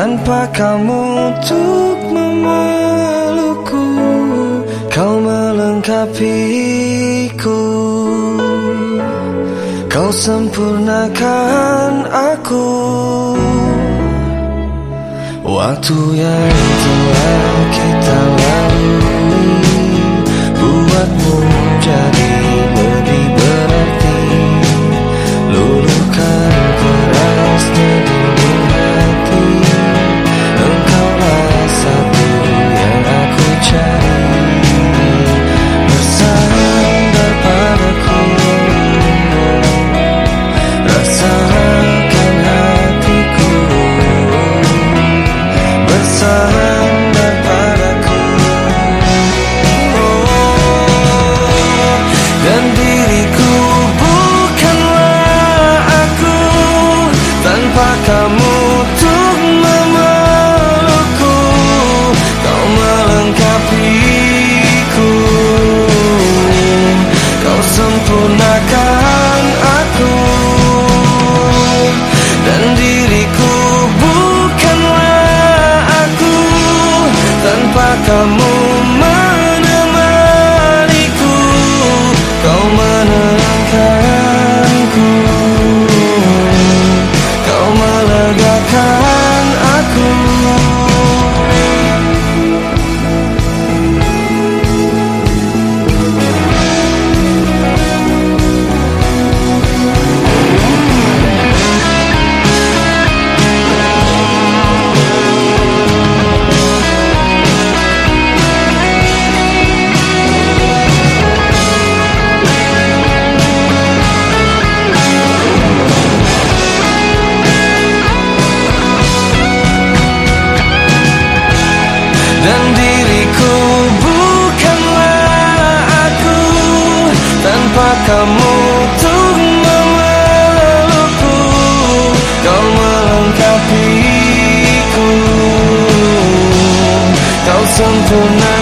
Tanpa kamu untuk memelukku Kau melengkapiku. Kau sempurnakan aku. Waktu yang telah kamu kamu untuk memelukku Kau melengkapiku. Kau sempurna.